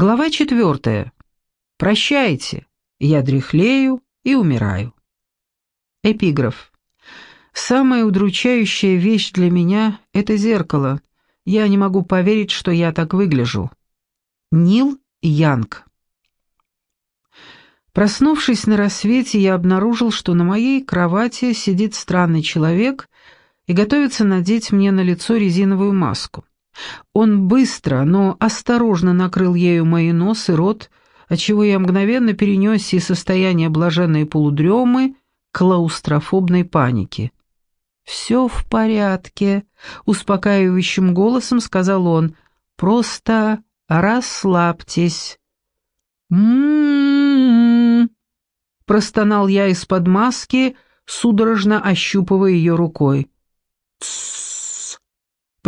Глава четвертая. Прощайте, я дряхлею и умираю. Эпиграф. Самая удручающая вещь для меня — это зеркало. Я не могу поверить, что я так выгляжу. Нил Янг. Проснувшись на рассвете, я обнаружил, что на моей кровати сидит странный человек и готовится надеть мне на лицо резиновую маску. Он быстро, но осторожно накрыл ею мои нос и рот, отчего я мгновенно перенесся из состояния блаженной полудремы к клаустрофобной паники. «Все в порядке», — успокаивающим голосом сказал он. «Просто расслабьтесь». «М-м-м», простонал я из-под маски, судорожно ощупывая ее рукой. «Тссс», —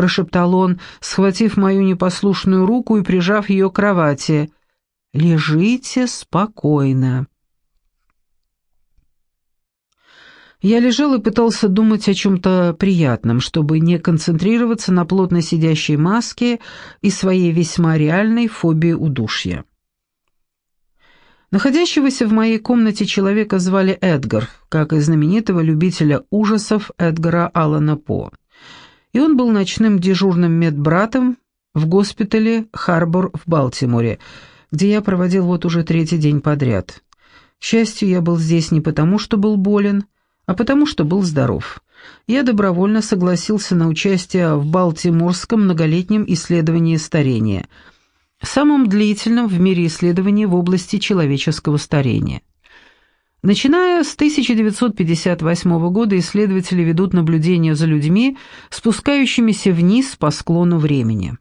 прошептал он, схватив мою непослушную руку и прижав ее к кровати. «Лежите спокойно». Я лежал и пытался думать о чем-то приятном, чтобы не концентрироваться на плотно сидящей маске и своей весьма реальной фобии удушья. Находящегося в моей комнате человека звали Эдгар, как и знаменитого любителя ужасов Эдгара Аллана По. И он был ночным дежурным медбратом в госпитале Харбор в Балтиморе, где я проводил вот уже третий день подряд. К счастью, я был здесь не потому, что был болен, а потому что был здоров. Я добровольно согласился на участие в Балтиморском многолетнем исследовании старения, самом длительном в мире исследовании в области человеческого старения. Начиная с 1958 года исследователи ведут наблюдения за людьми, спускающимися вниз по склону времени.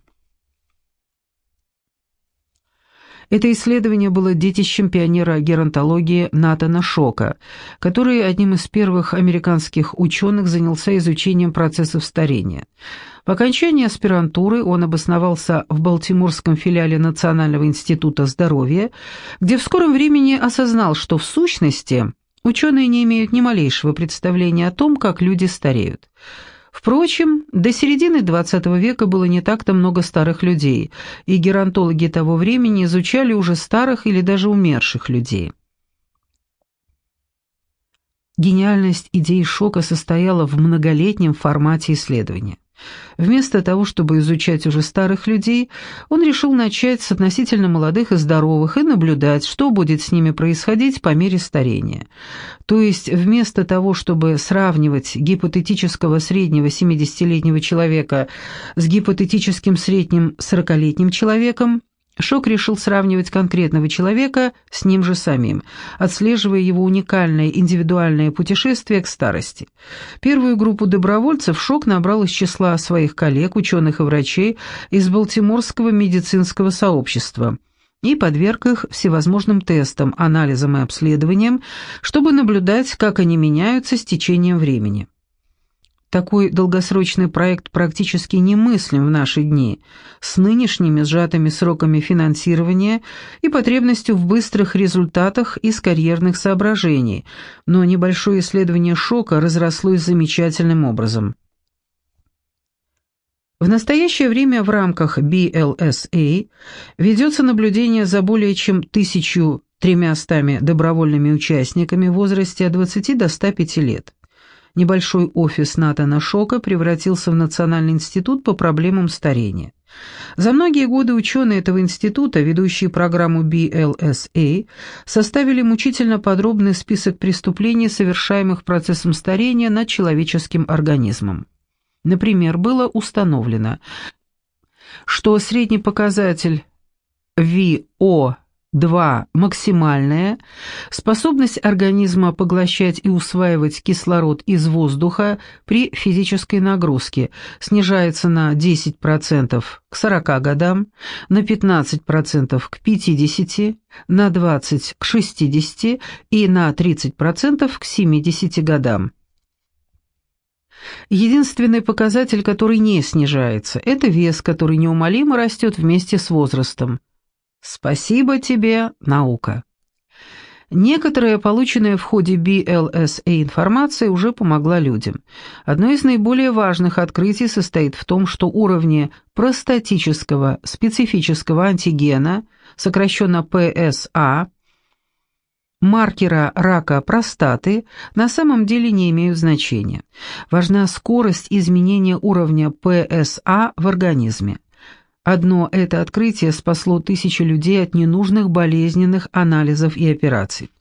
Это исследование было детищем пионера геронтологии Натана Шока, который одним из первых американских ученых занялся изучением процессов старения. По окончании аспирантуры он обосновался в Балтиморском филиале Национального института здоровья, где в скором времени осознал, что в сущности ученые не имеют ни малейшего представления о том, как люди стареют. Впрочем, до середины XX века было не так-то много старых людей, и геронтологи того времени изучали уже старых или даже умерших людей. Гениальность идеи шока состояла в многолетнем формате исследования. Вместо того, чтобы изучать уже старых людей, он решил начать с относительно молодых и здоровых и наблюдать, что будет с ними происходить по мере старения. То есть вместо того, чтобы сравнивать гипотетического среднего 70-летнего человека с гипотетическим средним 40-летним человеком, Шок решил сравнивать конкретного человека с ним же самим, отслеживая его уникальное индивидуальное путешествие к старости. Первую группу добровольцев Шок набрал из числа своих коллег, ученых и врачей из Балтиморского медицинского сообщества и подверг их всевозможным тестам, анализам и обследованиям, чтобы наблюдать, как они меняются с течением времени. Такой долгосрочный проект практически немыслим в наши дни, с нынешними сжатыми сроками финансирования и потребностью в быстрых результатах из карьерных соображений, но небольшое исследование шока разрослось замечательным образом. В настоящее время в рамках BLSA ведется наблюдение за более чем 1300 добровольными участниками в возрасте от 20 до 105 лет небольшой офис Натана Шока превратился в Национальный институт по проблемам старения. За многие годы ученые этого института, ведущие программу BLSA, составили мучительно подробный список преступлений, совершаемых процессом старения над человеческим организмом. Например, было установлено, что средний показатель VO 2. Максимальная. Способность организма поглощать и усваивать кислород из воздуха при физической нагрузке снижается на 10% к 40 годам, на 15% к 50, на 20% к 60 и на 30% к 70 годам. Единственный показатель, который не снижается, это вес, который неумолимо растет вместе с возрастом. Спасибо тебе, наука. Некоторая полученная в ходе BLSA информация уже помогла людям. Одно из наиболее важных открытий состоит в том, что уровни простатического специфического антигена, сокращенно PSA, маркера рака простаты на самом деле не имеют значения. Важна скорость изменения уровня PSA в организме. Одно это открытие спасло тысячи людей от ненужных болезненных анализов и операций.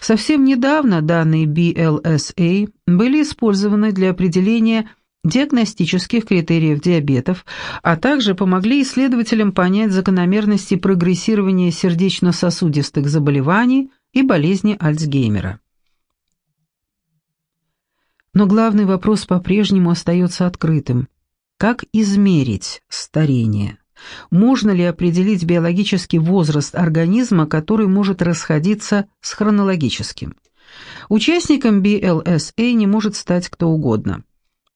Совсем недавно данные BLSA были использованы для определения диагностических критериев диабетов, а также помогли исследователям понять закономерности прогрессирования сердечно-сосудистых заболеваний и болезни Альцгеймера. Но главный вопрос по-прежнему остается открытым. Как измерить старение? Можно ли определить биологический возраст организма, который может расходиться с хронологическим? Участником BLSA не может стать кто угодно.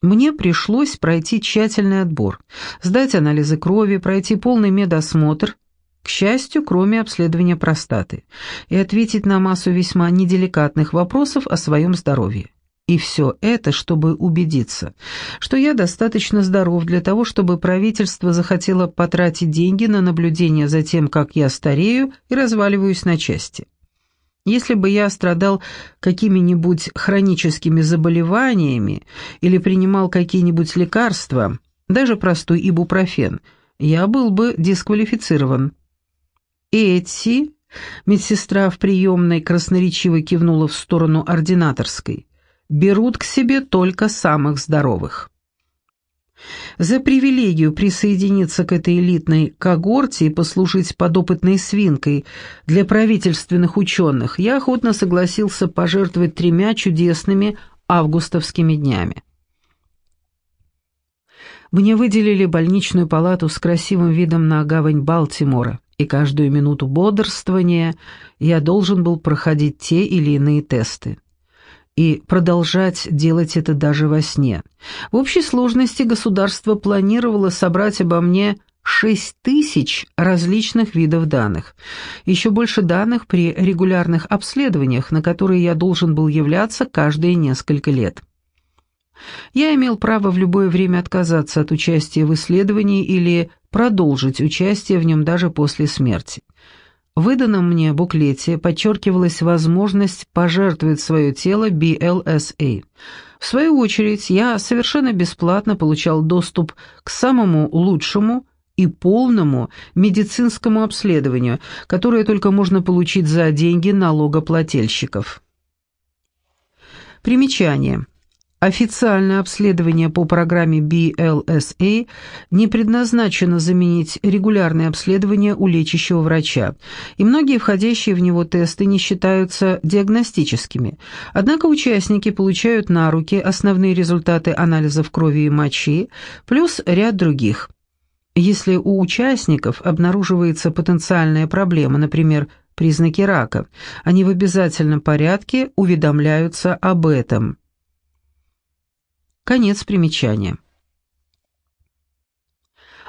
Мне пришлось пройти тщательный отбор, сдать анализы крови, пройти полный медосмотр, к счастью, кроме обследования простаты, и ответить на массу весьма неделикатных вопросов о своем здоровье. И все это, чтобы убедиться, что я достаточно здоров для того, чтобы правительство захотело потратить деньги на наблюдение за тем, как я старею и разваливаюсь на части. Если бы я страдал какими-нибудь хроническими заболеваниями или принимал какие-нибудь лекарства, даже простой ибупрофен, я был бы дисквалифицирован. Эти, медсестра в приемной красноречиво кивнула в сторону ординаторской, берут к себе только самых здоровых. За привилегию присоединиться к этой элитной когорте и послужить подопытной свинкой для правительственных ученых я охотно согласился пожертвовать тремя чудесными августовскими днями. Мне выделили больничную палату с красивым видом на гавань Балтимора, и каждую минуту бодрствования я должен был проходить те или иные тесты и продолжать делать это даже во сне. В общей сложности государство планировало собрать обо мне 6 тысяч различных видов данных. Еще больше данных при регулярных обследованиях, на которые я должен был являться каждые несколько лет. Я имел право в любое время отказаться от участия в исследовании или продолжить участие в нем даже после смерти. В выданном мне буклете подчеркивалась возможность пожертвовать свое тело BLSA. В свою очередь, я совершенно бесплатно получал доступ к самому лучшему и полному медицинскому обследованию, которое только можно получить за деньги налогоплательщиков. Примечание. Официальное обследование по программе BLSA не предназначено заменить регулярное обследование у лечащего врача, и многие входящие в него тесты не считаются диагностическими. Однако участники получают на руки основные результаты анализов крови и мочи, плюс ряд других. Если у участников обнаруживается потенциальная проблема, например, признаки рака, они в обязательном порядке уведомляются об этом. Конец примечания.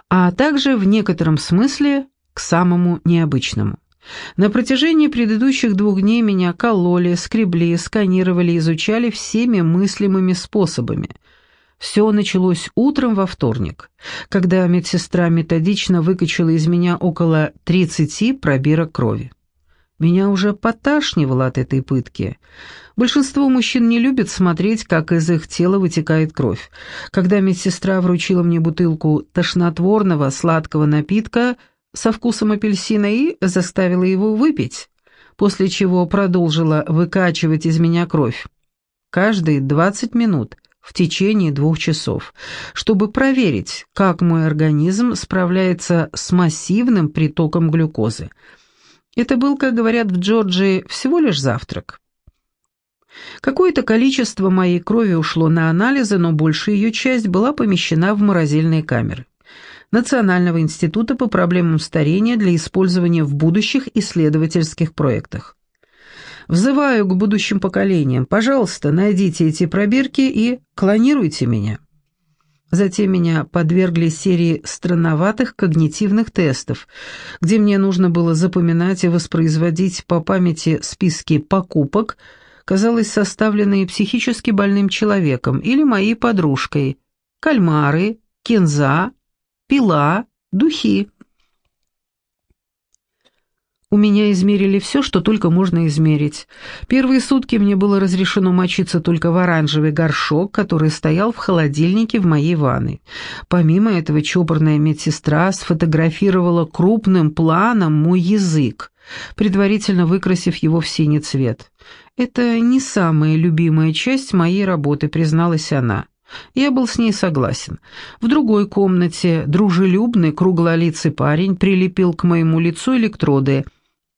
А также в некотором смысле к самому необычному. На протяжении предыдущих двух дней меня кололи, скребли, сканировали, изучали всеми мыслимыми способами. Все началось утром во вторник, когда медсестра методично выкачала из меня около 30 пробирок крови. Меня уже поташнивало от этой пытки. Большинство мужчин не любят смотреть, как из их тела вытекает кровь. Когда медсестра вручила мне бутылку тошнотворного сладкого напитка со вкусом апельсина и заставила его выпить, после чего продолжила выкачивать из меня кровь. Каждые 20 минут в течение двух часов, чтобы проверить, как мой организм справляется с массивным притоком глюкозы – это был, как говорят в Джорджии, всего лишь завтрак. Какое-то количество моей крови ушло на анализы, но большая ее часть была помещена в морозильные камеры. Национального института по проблемам старения для использования в будущих исследовательских проектах. Взываю к будущим поколениям, пожалуйста, найдите эти пробирки и клонируйте меня. Затем меня подвергли серии странноватых когнитивных тестов, где мне нужно было запоминать и воспроизводить по памяти списки покупок, казалось, составленные психически больным человеком или моей подружкой, кальмары, кинза, пила, духи. У меня измерили все, что только можно измерить. Первые сутки мне было разрешено мочиться только в оранжевый горшок, который стоял в холодильнике в моей ванной. Помимо этого, чопорная медсестра сфотографировала крупным планом мой язык, предварительно выкрасив его в синий цвет. «Это не самая любимая часть моей работы», — призналась она. Я был с ней согласен. В другой комнате дружелюбный круглолицый парень прилепил к моему лицу электроды —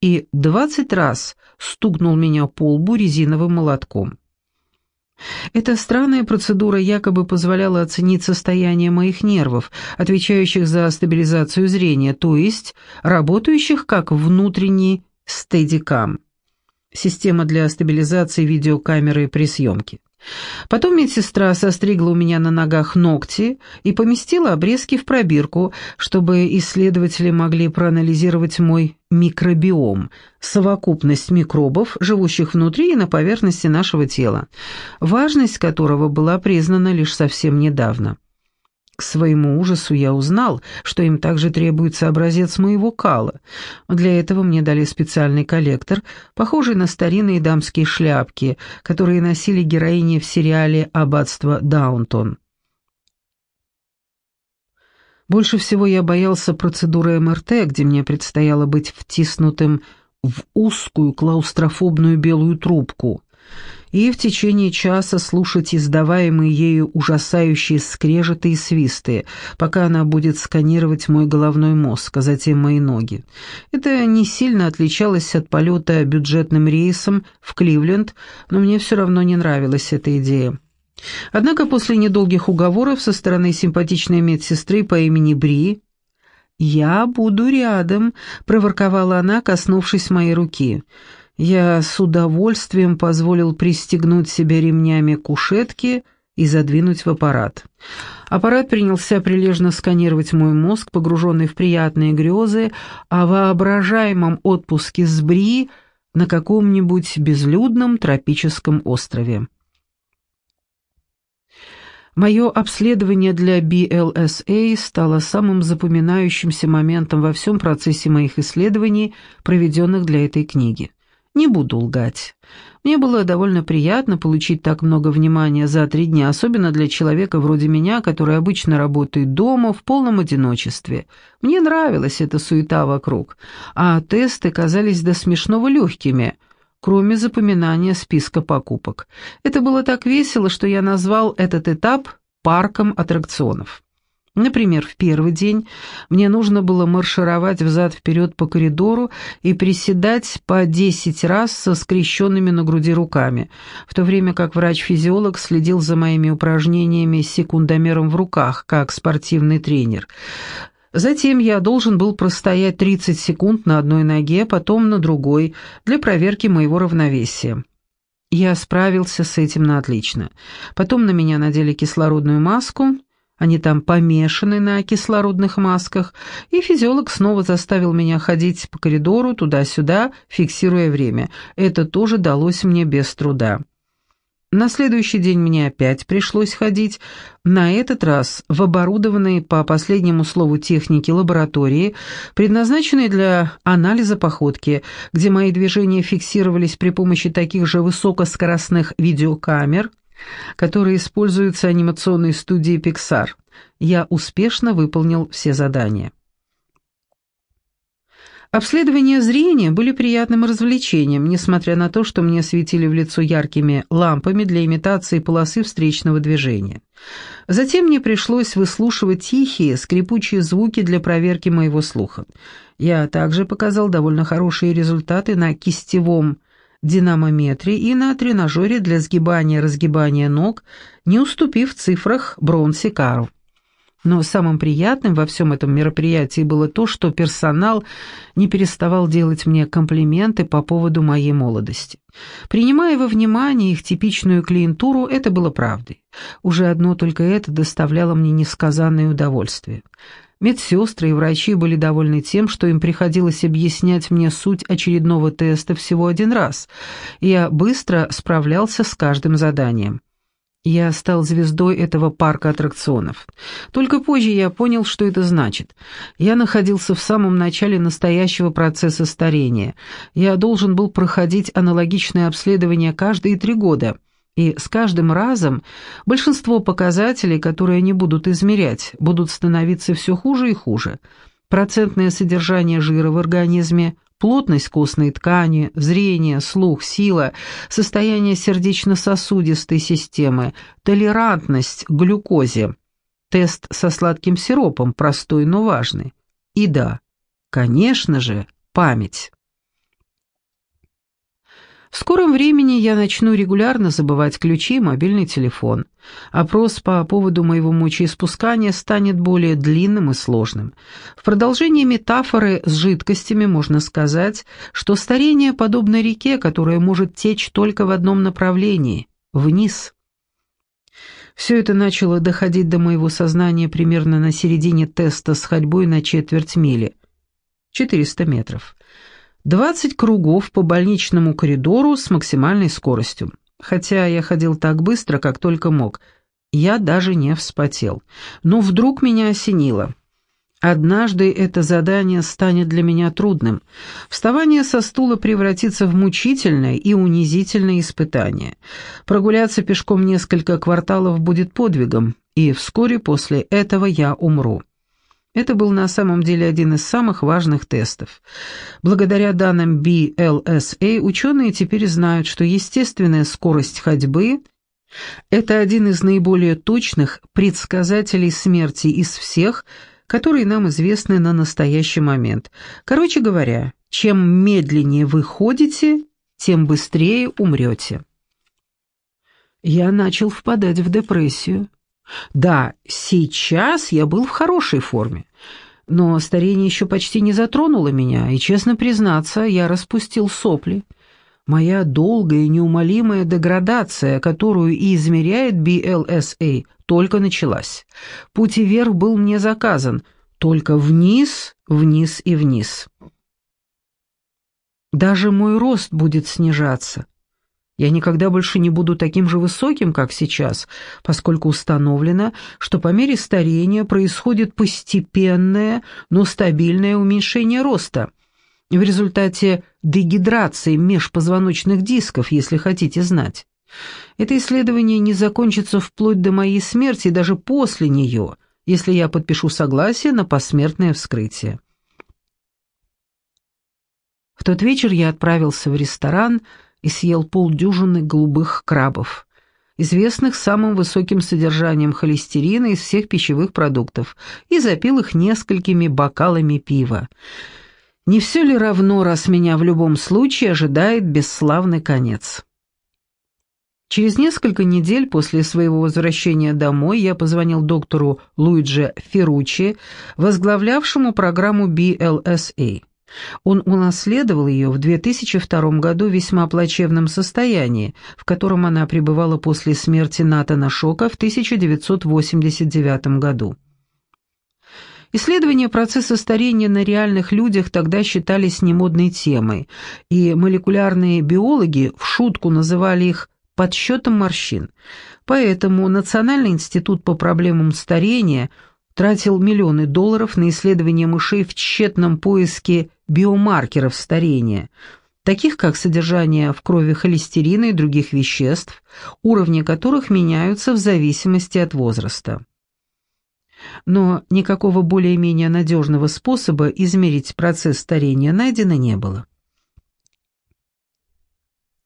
и двадцать раз стукнул меня по лбу резиновым молотком. Эта странная процедура якобы позволяла оценить состояние моих нервов, отвечающих за стабилизацию зрения, то есть работающих как внутренний стедикам, система для стабилизации видеокамеры при съемке. Потом медсестра состригла у меня на ногах ногти и поместила обрезки в пробирку, чтобы исследователи могли проанализировать мой микробиом, совокупность микробов, живущих внутри и на поверхности нашего тела, важность которого была признана лишь совсем недавно. К своему ужасу я узнал, что им также требуется образец моего кала. Для этого мне дали специальный коллектор, похожий на старинные дамские шляпки, которые носили героини в сериале «Аббатство Даунтон». Больше всего я боялся процедуры МРТ, где мне предстояло быть втиснутым в узкую клаустрофобную белую трубку и в течение часа слушать издаваемые ею ужасающие скрежеты и свисты, пока она будет сканировать мой головной мозг, а затем мои ноги. Это не сильно отличалось от полета бюджетным рейсом в Кливленд, но мне все равно не нравилась эта идея. Однако после недолгих уговоров со стороны симпатичной медсестры по имени Бри «Я буду рядом», — проворковала она, коснувшись моей руки. Я с удовольствием позволил пристегнуть себя ремнями кушетки и задвинуть в аппарат. Аппарат принялся прилежно сканировать мой мозг, погруженный в приятные грезы о воображаемом отпуске с Бри на каком-нибудь безлюдном тропическом острове. Мое обследование для BLSA стало самым запоминающимся моментом во всем процессе моих исследований, проведенных для этой книги. Не буду лгать. Мне было довольно приятно получить так много внимания за три дня, особенно для человека вроде меня, который обычно работает дома в полном одиночестве. Мне нравилась эта суета вокруг, а тесты казались до смешного легкими, кроме запоминания списка покупок. Это было так весело, что я назвал этот этап парком аттракционов. Например, в первый день мне нужно было маршировать взад-вперед по коридору и приседать по 10 раз со скрещенными на груди руками, в то время как врач-физиолог следил за моими упражнениями с секундомером в руках, как спортивный тренер. Затем я должен был простоять 30 секунд на одной ноге, потом на другой, для проверки моего равновесия. Я справился с этим на отлично. Потом на меня надели кислородную маску, они там помешаны на кислородных масках, и физиолог снова заставил меня ходить по коридору туда-сюда, фиксируя время. Это тоже далось мне без труда. На следующий день мне опять пришлось ходить, на этот раз в оборудованной по последнему слову техники лаборатории, предназначенной для анализа походки, где мои движения фиксировались при помощи таких же высокоскоростных видеокамер – которые используются анимационной студией Pixar. Я успешно выполнил все задания. Обследования зрения были приятным развлечением, несмотря на то, что мне светили в лицо яркими лампами для имитации полосы встречного движения. Затем мне пришлось выслушивать тихие, скрипучие звуки для проверки моего слуха. Я также показал довольно хорошие результаты на кистевом динамометре и на тренажере для сгибания-разгибания ног, не уступив цифрах Бронси Карл. Но самым приятным во всем этом мероприятии было то, что персонал не переставал делать мне комплименты по поводу моей молодости. Принимая во внимание их типичную клиентуру, это было правдой. Уже одно только это доставляло мне несказанное удовольствие. Медсестры и врачи были довольны тем, что им приходилось объяснять мне суть очередного теста всего один раз, я быстро справлялся с каждым заданием. Я стал звездой этого парка аттракционов. Только позже я понял, что это значит. Я находился в самом начале настоящего процесса старения. Я должен был проходить аналогичное обследование каждые три года. И с каждым разом большинство показателей, которые они будут измерять, будут становиться все хуже и хуже. Процентное содержание жира в организме, плотность костной ткани, зрение, слух, сила, состояние сердечно-сосудистой системы, толерантность к глюкозе. Тест со сладким сиропом, простой, но важный. И да, конечно же, память. В скором времени я начну регулярно забывать ключи и мобильный телефон. Опрос по поводу моего мочеиспускания станет более длинным и сложным. В продолжении метафоры с жидкостями можно сказать, что старение подобно реке, которая может течь только в одном направлении – вниз. Все это начало доходить до моего сознания примерно на середине теста с ходьбой на четверть мили – 400 метров. 20 кругов по больничному коридору с максимальной скоростью. Хотя я ходил так быстро, как только мог. Я даже не вспотел. Но вдруг меня осенило. Однажды это задание станет для меня трудным. Вставание со стула превратится в мучительное и унизительное испытание. Прогуляться пешком несколько кварталов будет подвигом, и вскоре после этого я умру. Это был на самом деле один из самых важных тестов. Благодаря данным BLSA ученые теперь знают, что естественная скорость ходьбы – это один из наиболее точных предсказателей смерти из всех, которые нам известны на настоящий момент. Короче говоря, чем медленнее вы ходите, тем быстрее умрете. Я начал впадать в депрессию. Да, сейчас я был в хорошей форме, но старение еще почти не затронуло меня, и, честно признаться, я распустил сопли. Моя долгая и неумолимая деградация, которую и измеряет BLSA, только началась. Путь вверх был мне заказан, только вниз, вниз и вниз. Даже мой рост будет снижаться. Я никогда больше не буду таким же высоким, как сейчас, поскольку установлено, что по мере старения происходит постепенное, но стабильное уменьшение роста. В результате дегидрации межпозвоночных дисков, если хотите знать. Это исследование не закончится вплоть до моей смерти даже после нее, если я подпишу согласие на посмертное вскрытие. В тот вечер я отправился в ресторан, и съел полдюжины голубых крабов, известных самым высоким содержанием холестерина из всех пищевых продуктов, и запил их несколькими бокалами пива. Не все ли равно, раз меня в любом случае ожидает бесславный конец? Через несколько недель после своего возвращения домой я позвонил доктору Луиджи Ферручи, возглавлявшему программу BLSA. Он унаследовал ее в 2002 году в весьма плачевном состоянии, в котором она пребывала после смерти Натана Шока в 1989 году. Исследования процесса старения на реальных людях тогда считались немодной темой, и молекулярные биологи в шутку называли их «подсчетом морщин». Поэтому Национальный институт по проблемам старения – тратил миллионы долларов на исследование мышей в тщетном поиске биомаркеров старения, таких как содержание в крови холестерина и других веществ, уровни которых меняются в зависимости от возраста. Но никакого более-менее надежного способа измерить процесс старения найдено не было.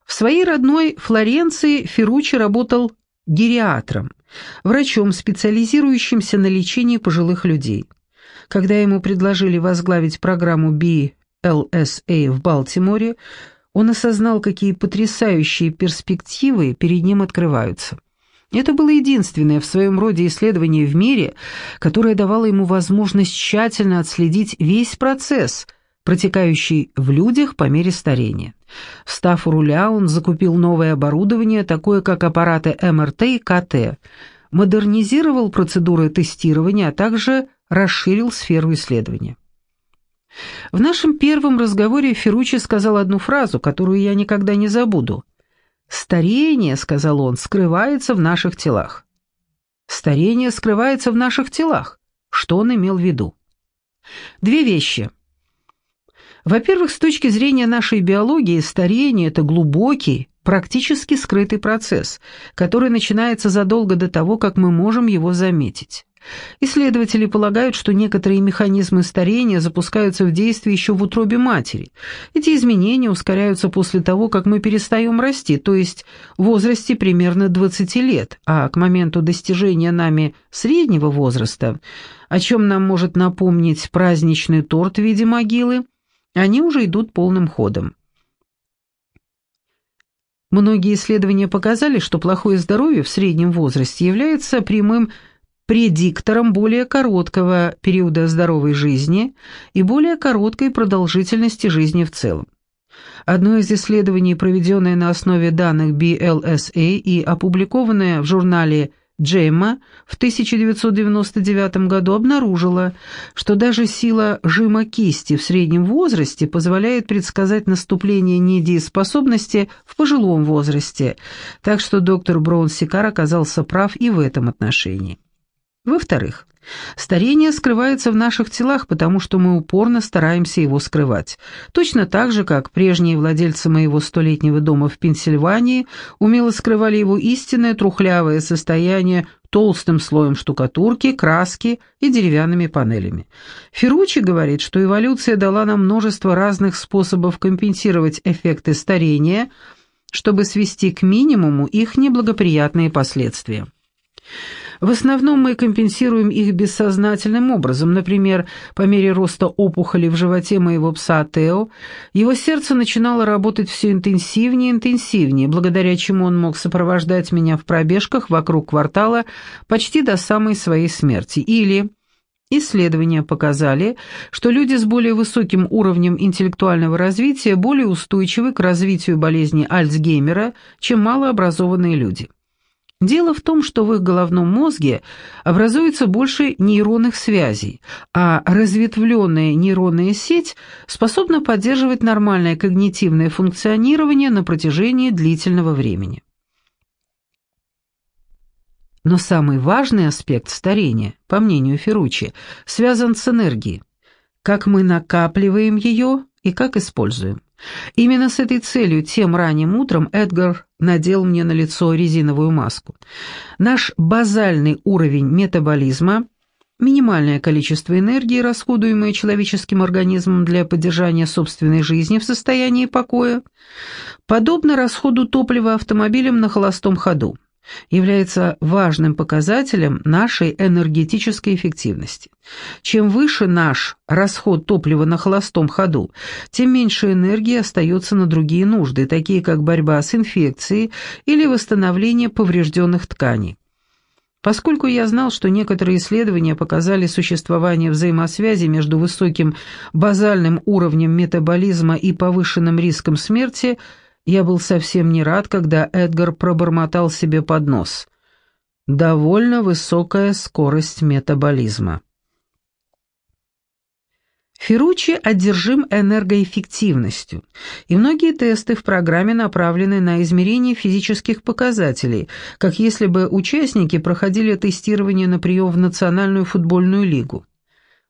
В своей родной Флоренции Ферруччи работал гериатром, врачом, специализирующимся на лечении пожилых людей. Когда ему предложили возглавить программу BLSA в Балтиморе, он осознал, какие потрясающие перспективы перед ним открываются. Это было единственное в своем роде исследование в мире, которое давало ему возможность тщательно отследить весь процесс, протекающий в людях по мере старения. Встав у руля, он закупил новое оборудование, такое как аппараты МРТ и КТ, модернизировал процедуры тестирования, а также расширил сферу исследования. В нашем первом разговоре Ферручи сказал одну фразу, которую я никогда не забуду. «Старение, — сказал он, — скрывается в наших телах». «Старение скрывается в наших телах». Что он имел в виду? Две вещи. Во-первых, с точки зрения нашей биологии, старение – это глубокий, практически скрытый процесс, который начинается задолго до того, как мы можем его заметить. Исследователи полагают, что некоторые механизмы старения запускаются в действие еще в утробе матери. Эти изменения ускоряются после того, как мы перестаем расти, то есть в возрасте примерно 20 лет, а к моменту достижения нами среднего возраста, о чем нам может напомнить праздничный торт в виде могилы, они уже идут полным ходом. Многие исследования показали, что плохое здоровье в среднем возрасте является прямым предиктором более короткого периода здоровой жизни и более короткой продолжительности жизни в целом. Одно из исследований, проведенное на основе данных BLSA и опубликованное в журнале Джейма в 1999 году обнаружила, что даже сила жима кисти в среднем возрасте позволяет предсказать наступление недееспособности в пожилом возрасте, так что доктор Браун-Сикар оказался прав и в этом отношении. Во-вторых, старение скрывается в наших телах, потому что мы упорно стараемся его скрывать. Точно так же, как прежние владельцы моего столетнего дома в Пенсильвании умело скрывали его истинное трухлявое состояние толстым слоем штукатурки, краски и деревянными панелями. Ферручи говорит, что эволюция дала нам множество разных способов компенсировать эффекты старения, чтобы свести к минимуму их неблагоприятные последствия. В основном мы компенсируем их бессознательным образом. Например, по мере роста опухоли в животе моего пса Тео, его сердце начинало работать все интенсивнее и интенсивнее, благодаря чему он мог сопровождать меня в пробежках вокруг квартала почти до самой своей смерти. Или... Исследования показали, что люди с более высоким уровнем интеллектуального развития более устойчивы к развитию болезни Альцгеймера, чем малообразованные люди. Дело в том, что в их головном мозге образуется больше нейронных связей, а разветвленная нейронная сеть способна поддерживать нормальное когнитивное функционирование на протяжении длительного времени. Но самый важный аспект старения, по мнению Ферручи, связан с энергией. Как мы накапливаем ее и как используем. Именно с этой целью тем ранним утром Эдгар надел мне на лицо резиновую маску. Наш базальный уровень метаболизма, минимальное количество энергии, расходуемое человеческим организмом для поддержания собственной жизни в состоянии покоя, подобно расходу топлива автомобилем на холостом ходу является важным показателем нашей энергетической эффективности. Чем выше наш расход топлива на холостом ходу, тем меньше энергии остается на другие нужды, такие как борьба с инфекцией или восстановление поврежденных тканей. Поскольку я знал, что некоторые исследования показали существование взаимосвязи между высоким базальным уровнем метаболизма и повышенным риском смерти – я был совсем не рад, когда Эдгар пробормотал себе под нос. Довольно высокая скорость метаболизма. Ферручи одержим энергоэффективностью, и многие тесты в программе направлены на измерение физических показателей, как если бы участники проходили тестирование на прием в Национальную футбольную лигу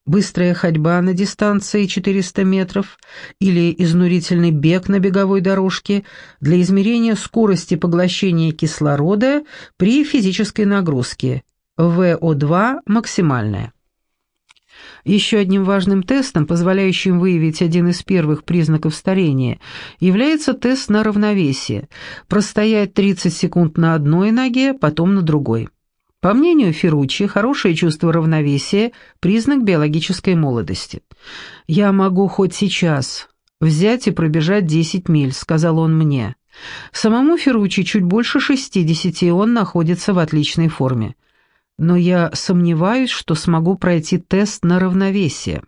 быстрая ходьба на дистанции 400 метров или изнурительный бег на беговой дорожке для измерения скорости поглощения кислорода при физической нагрузке, ВО2 максимальная. Еще одним важным тестом, позволяющим выявить один из первых признаков старения, является тест на равновесие – простоять 30 секунд на одной ноге, потом на другой. По мнению Ферруччи, хорошее чувство равновесия – признак биологической молодости. «Я могу хоть сейчас взять и пробежать 10 миль», – сказал он мне. Самому Ферручи чуть больше 60, и он находится в отличной форме. Но я сомневаюсь, что смогу пройти тест на равновесие.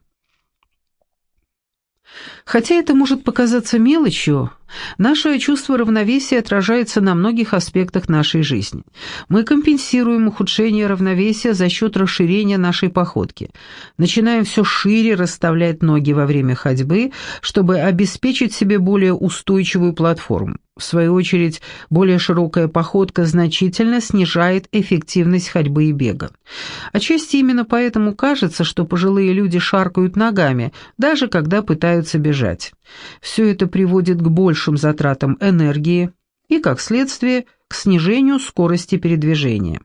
Хотя это может показаться мелочью, наше чувство равновесия отражается на многих аспектах нашей жизни. Мы компенсируем ухудшение равновесия за счет расширения нашей походки. Начинаем все шире расставлять ноги во время ходьбы, чтобы обеспечить себе более устойчивую платформу. В свою очередь, более широкая походка значительно снижает эффективность ходьбы и бега. Отчасти именно поэтому кажется, что пожилые люди шаркают ногами, даже когда пытаются бежать. Все это приводит к большим затратам энергии и, как следствие, к снижению скорости передвижения.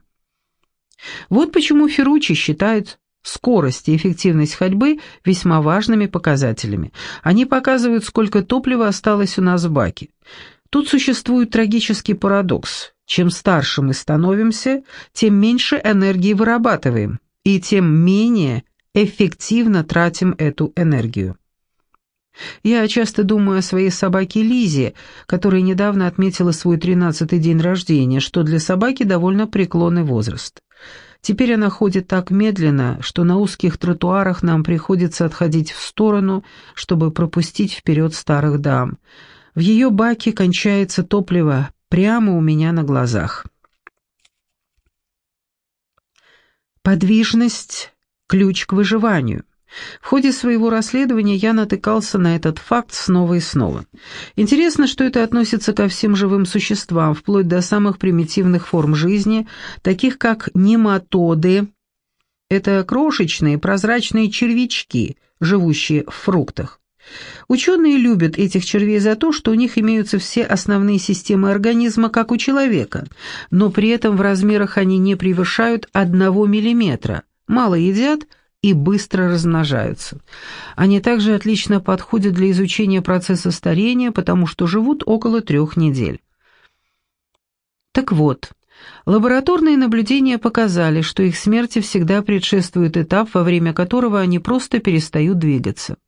Вот почему Ферручи считает скорость и эффективность ходьбы весьма важными показателями. Они показывают, сколько топлива осталось у нас в баке. Тут существует трагический парадокс. Чем старше мы становимся, тем меньше энергии вырабатываем, и тем менее эффективно тратим эту энергию. Я часто думаю о своей собаке Лизе, которая недавно отметила свой тринадцатый день рождения, что для собаки довольно преклонный возраст. Теперь она ходит так медленно, что на узких тротуарах нам приходится отходить в сторону, чтобы пропустить вперед старых дам. В ее баке кончается топливо прямо у меня на глазах. Подвижность – ключ к выживанию. В ходе своего расследования я натыкался на этот факт снова и снова. Интересно, что это относится ко всем живым существам, вплоть до самых примитивных форм жизни, таких как нематоды. Это крошечные прозрачные червячки, живущие в фруктах. Ученые любят этих червей за то, что у них имеются все основные системы организма, как у человека, но при этом в размерах они не превышают одного миллиметра, мало едят и быстро размножаются. Они также отлично подходят для изучения процесса старения, потому что живут около трех недель. Так вот, лабораторные наблюдения показали, что их смерти всегда предшествует этап, во время которого они просто перестают двигаться –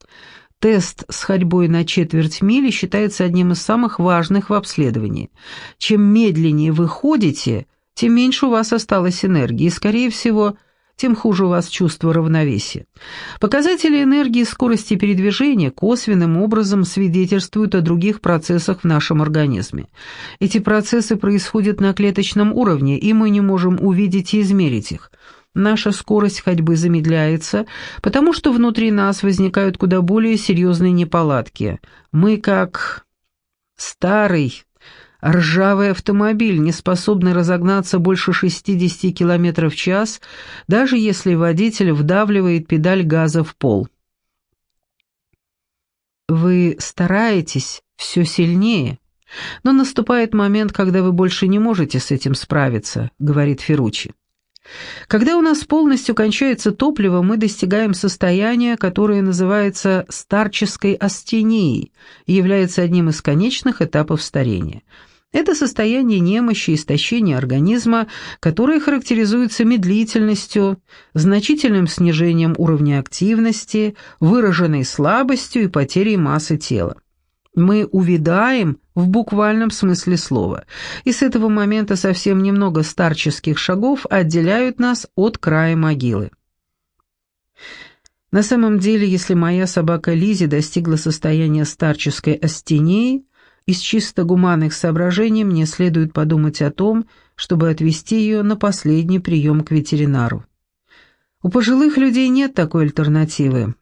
Тест с ходьбой на четверть мили считается одним из самых важных в обследовании. Чем медленнее вы ходите, тем меньше у вас осталось энергии, и, скорее всего, тем хуже у вас чувство равновесия. Показатели энергии и скорости передвижения косвенным образом свидетельствуют о других процессах в нашем организме. Эти процессы происходят на клеточном уровне, и мы не можем увидеть и измерить их – наша скорость ходьбы замедляется, потому что внутри нас возникают куда более серьезные неполадки. Мы как старый ржавый автомобиль, не способный разогнаться больше 60 км в час, даже если водитель вдавливает педаль газа в пол. Вы стараетесь все сильнее, но наступает момент, когда вы больше не можете с этим справиться, говорит Ферручи. Когда у нас полностью кончается топливо, мы достигаем состояния, которое называется старческой астенией и является одним из конечных этапов старения. Это состояние немощи и истощения организма, которое характеризуется медлительностью, значительным снижением уровня активности, выраженной слабостью и потерей массы тела. Мы увядаем в буквальном смысле слова, и с этого момента совсем немного старческих шагов отделяют нас от края могилы. На самом деле, если моя собака Лизи достигла состояния старческой астении, из чисто гуманных соображений мне следует подумать о том, чтобы отвезти ее на последний прием к ветеринару. У пожилых людей нет такой альтернативы.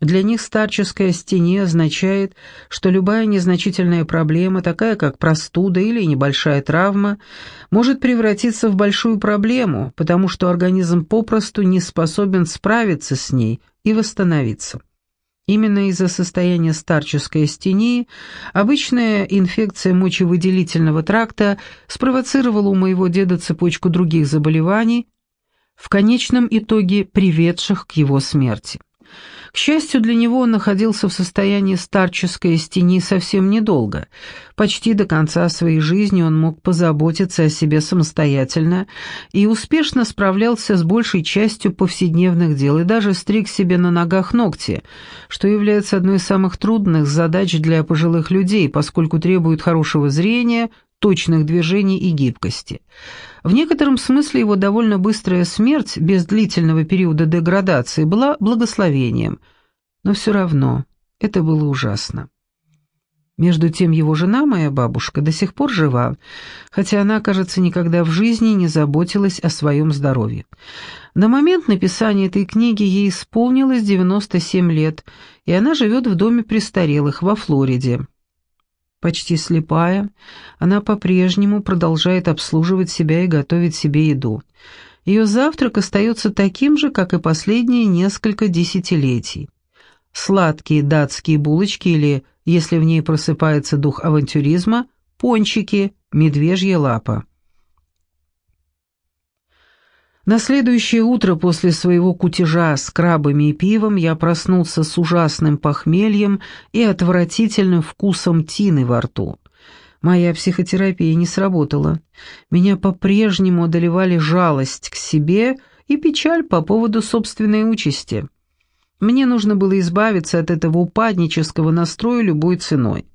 Для них старческая стене означает, что любая незначительная проблема, такая как простуда или небольшая травма, может превратиться в большую проблему, потому что организм попросту не способен справиться с ней и восстановиться. Именно из-за состояния старческой астении обычная инфекция мочевыделительного тракта спровоцировала у моего деда цепочку других заболеваний, в конечном итоге приведших к его смерти. К счастью для него, он находился в состоянии старческой стени совсем недолго. Почти до конца своей жизни он мог позаботиться о себе самостоятельно и успешно справлялся с большей частью повседневных дел и даже стриг себе на ногах ногти, что является одной из самых трудных задач для пожилых людей, поскольку требует хорошего зрения, точных движений и гибкости. В некотором смысле его довольно быстрая смерть, без длительного периода деградации, была благословением, но все равно это было ужасно. Между тем его жена, моя бабушка, до сих пор жива, хотя она, кажется, никогда в жизни не заботилась о своем здоровье. На момент написания этой книги ей исполнилось 97 лет, и она живет в доме престарелых во Флориде. Почти слепая, она по-прежнему продолжает обслуживать себя и готовить себе еду. Ее завтрак остается таким же, как и последние несколько десятилетий. Сладкие датские булочки или, если в ней просыпается дух авантюризма, пончики, медвежья лапа. На следующее утро после своего кутежа с крабами и пивом я проснулся с ужасным похмельем и отвратительным вкусом тины во рту. Моя психотерапия не сработала. Меня по-прежнему одолевали жалость к себе и печаль по поводу собственной участи. Мне нужно было избавиться от этого упаднического настроя любой ценой.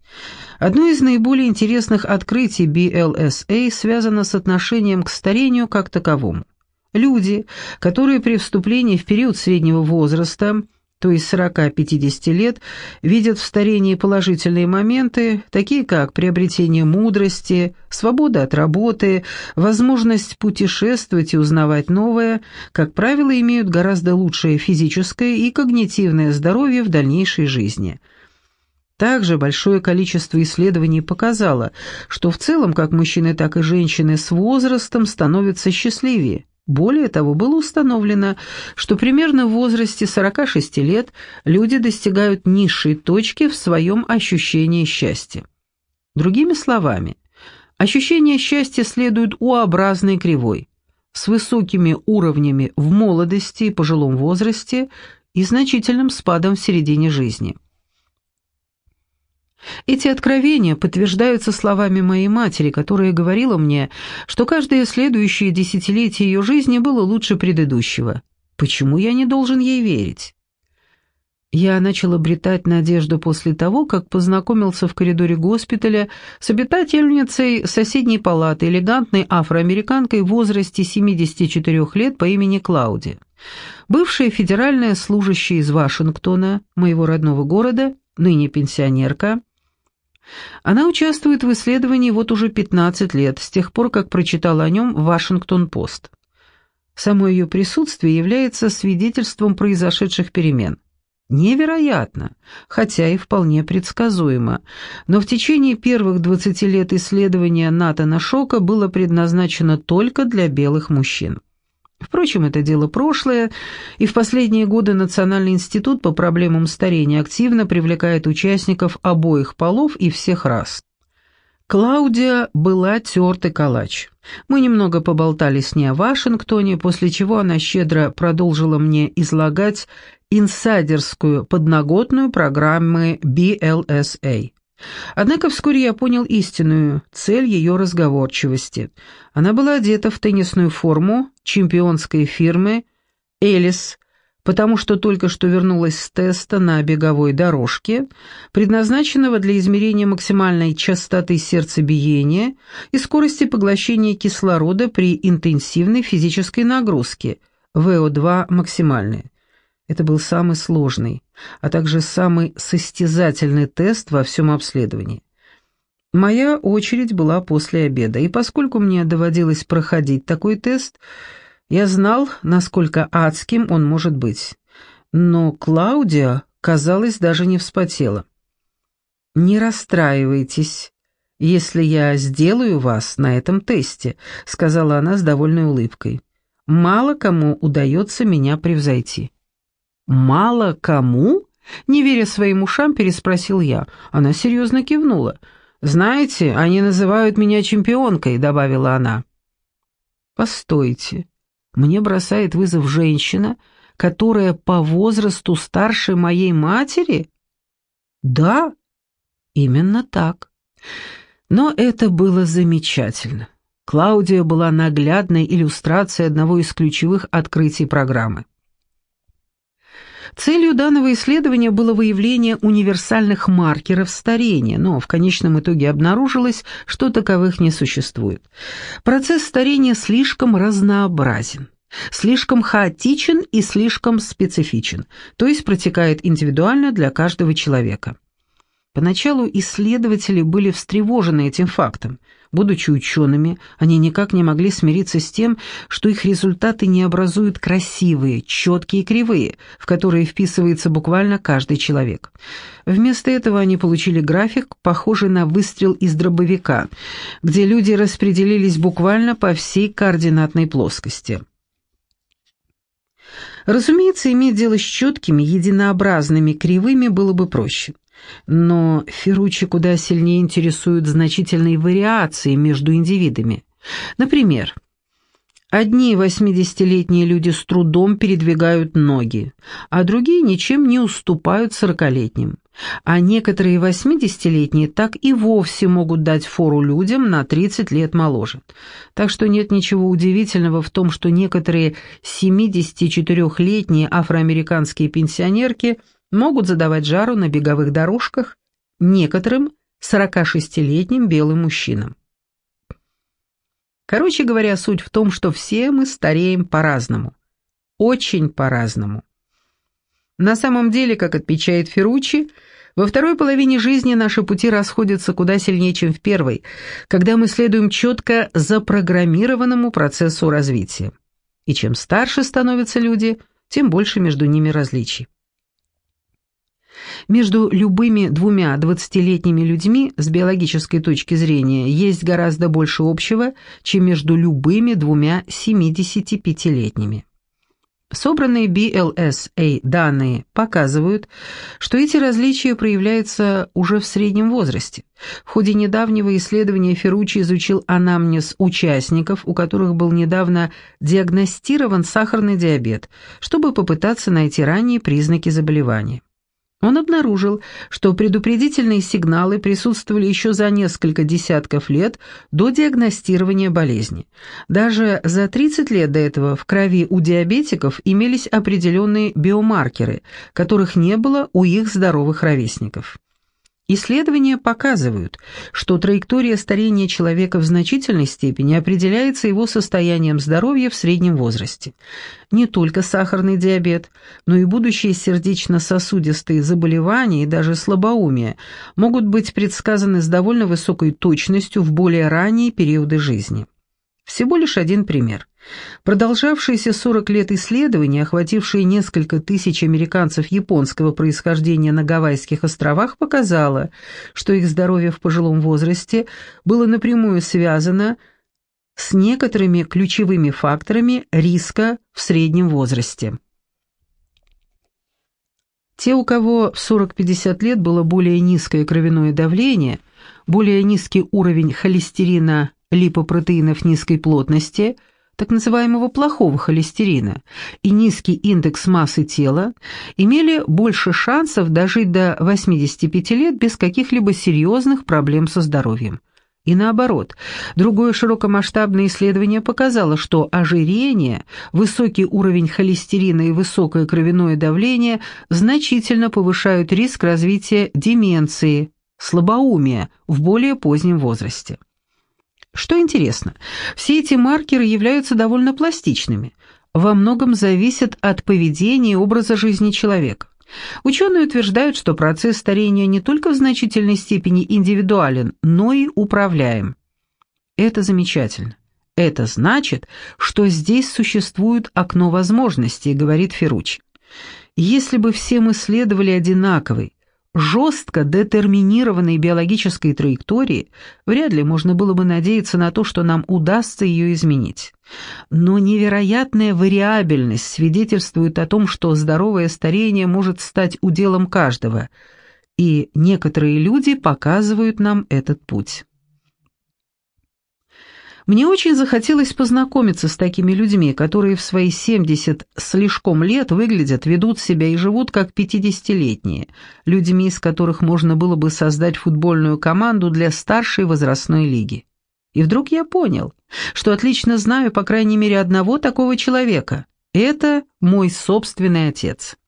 Одно из наиболее интересных открытий BLSA связано с отношением к старению как таковому. Люди, которые при вступлении в период среднего возраста, то есть 40-50 лет, видят в старении положительные моменты, такие как приобретение мудрости, свобода от работы, возможность путешествовать и узнавать новое, как правило, имеют гораздо лучшее физическое и когнитивное здоровье в дальнейшей жизни. Также большое количество исследований показало, что в целом как мужчины, так и женщины с возрастом становятся счастливее. Более того, было установлено, что примерно в возрасте 46 лет люди достигают низшей точки в своем ощущении счастья. Другими словами, ощущение счастья следует U-образной кривой, с высокими уровнями в молодости и пожилом возрасте и значительным спадом в середине жизни. Эти откровения подтверждаются словами моей матери, которая говорила мне, что каждое следующее десятилетие ее жизни было лучше предыдущего. Почему я не должен ей верить? Я начал обретать надежду после того, как познакомился в коридоре госпиталя с обитательницей соседней палаты, элегантной афроамериканкой в возрасте 74 лет по имени Клауди. Бывшая федеральная служащая из Вашингтона, моего родного города, ныне пенсионерка, она участвует в исследовании вот уже 15 лет, с тех пор, как прочитала о нем «Вашингтон-Пост». Само ее присутствие является свидетельством произошедших перемен. Невероятно, хотя и вполне предсказуемо, но в течение первых 20 лет исследования Натана Шока было предназначено только для белых мужчин. Впрочем, это дело прошлое, и в последние годы Национальный институт по проблемам старения активно привлекает участников обоих полов и всех рас. Клаудия была тертый калач. Мы немного поболтали с ней о Вашингтоне, после чего она щедро продолжила мне излагать инсайдерскую подноготную программы BLSA. Однако вскоре я понял истинную цель ее разговорчивости. Она была одета в теннисную форму чемпионской фирмы «Элис», потому что только что вернулась с теста на беговой дорожке, предназначенного для измерения максимальной частоты сердцебиения и скорости поглощения кислорода при интенсивной физической нагрузке, ВО2 максимальный. Это был самый сложный, а также самый состязательный тест во всем обследовании. Моя очередь была после обеда, и поскольку мне доводилось проходить такой тест, я знал, насколько адским он может быть. Но Клаудия, казалось, даже не вспотела. «Не расстраивайтесь, если я сделаю вас на этом тесте», — сказала она с довольной улыбкой. «Мало кому удается меня превзойти». «Мало кому?» — не веря своим ушам, переспросил я. Она серьезно кивнула. «Знаете, они называют меня чемпионкой», — добавила она. «Постойте. Мне бросает вызов женщина, которая по возрасту старше моей матери? Да, именно так. Но это было замечательно. Клаудия была наглядной иллюстрацией одного из ключевых открытий программы. Целью данного исследования было выявление универсальных маркеров старения, но в конечном итоге обнаружилось, что таковых не существует. Процесс старения слишком разнообразен, слишком хаотичен и слишком специфичен, то есть протекает индивидуально для каждого человека. Поначалу исследователи были встревожены этим фактом. Будучи учеными, они никак не могли смириться с тем, что их результаты не образуют красивые, четкие кривые, в которые вписывается буквально каждый человек. Вместо этого они получили график, похожий на выстрел из дробовика, где люди распределились буквально по всей координатной плоскости. Разумеется, иметь дело с четкими, единообразными кривыми было бы проще. Но Ферручи куда сильнее интересуют значительные вариации между индивидами. Например, одни 80-летние люди с трудом передвигают ноги, а другие ничем не уступают 40-летним. А некоторые 80-летние так и вовсе могут дать фору людям на 30 лет моложе. Так что нет ничего удивительного в том, что некоторые 74-летние афроамериканские пенсионерки – могут задавать жару на беговых дорожках некоторым 46-летним белым мужчинам. Короче говоря, суть в том, что все мы стареем по-разному. Очень по-разному. На самом деле, как отмечает Ферручи, во второй половине жизни наши пути расходятся куда сильнее, чем в первой, когда мы следуем четко запрограммированному процессу развития. И чем старше становятся люди, тем больше между ними различий. Между любыми двумя двадцатилетними людьми с биологической точки зрения есть гораздо больше общего, чем между любыми двумя 75-летними. Собранные BLSA данные показывают, что эти различия проявляются уже в среднем возрасте. В ходе недавнего исследования Ферручи изучил анамнез участников, у которых был недавно диагностирован сахарный диабет, чтобы попытаться найти ранние признаки заболевания. Он обнаружил, что предупредительные сигналы присутствовали еще за несколько десятков лет до диагностирования болезни. Даже за 30 лет до этого в крови у диабетиков имелись определенные биомаркеры, которых не было у их здоровых ровесников. Исследования показывают, что траектория старения человека в значительной степени определяется его состоянием здоровья в среднем возрасте. Не только сахарный диабет, но и будущие сердечно-сосудистые заболевания и даже слабоумие могут быть предсказаны с довольно высокой точностью в более ранние периоды жизни. Всего лишь один пример. Продолжавшиеся 40 лет исследований, охватившие несколько тысяч американцев японского происхождения на Гавайских островах, показало, что их здоровье в пожилом возрасте было напрямую связано с некоторыми ключевыми факторами риска в среднем возрасте. Те, у кого в 40-50 лет было более низкое кровяное давление, более низкий уровень холестерина липопротеинов низкой плотности, так называемого плохого холестерина, и низкий индекс массы тела, имели больше шансов дожить до 85 лет без каких-либо серьезных проблем со здоровьем. И наоборот, другое широкомасштабное исследование показало, что ожирение, высокий уровень холестерина и высокое кровяное давление значительно повышают риск развития деменции, слабоумия в более позднем возрасте. Что интересно, все эти маркеры являются довольно пластичными, во многом зависят от поведения и образа жизни человека. Ученые утверждают, что процесс старения не только в значительной степени индивидуален, но и управляем. Это замечательно. Это значит, что здесь существует окно возможностей, говорит Ферруч. Если бы все мы следовали одинаковой, жестко детерминированной биологической траектории, вряд ли можно было бы надеяться на то, что нам удастся ее изменить. Но невероятная вариабельность свидетельствует о том, что здоровое старение может стать уделом каждого, и некоторые люди показывают нам этот путь. Мне очень захотелось познакомиться с такими людьми, которые в свои 70 слишком лет выглядят, ведут себя и живут как 50-летние, людьми, из которых можно было бы создать футбольную команду для старшей возрастной лиги. И вдруг я понял, что отлично знаю по крайней мере одного такого человека. Это мой собственный отец.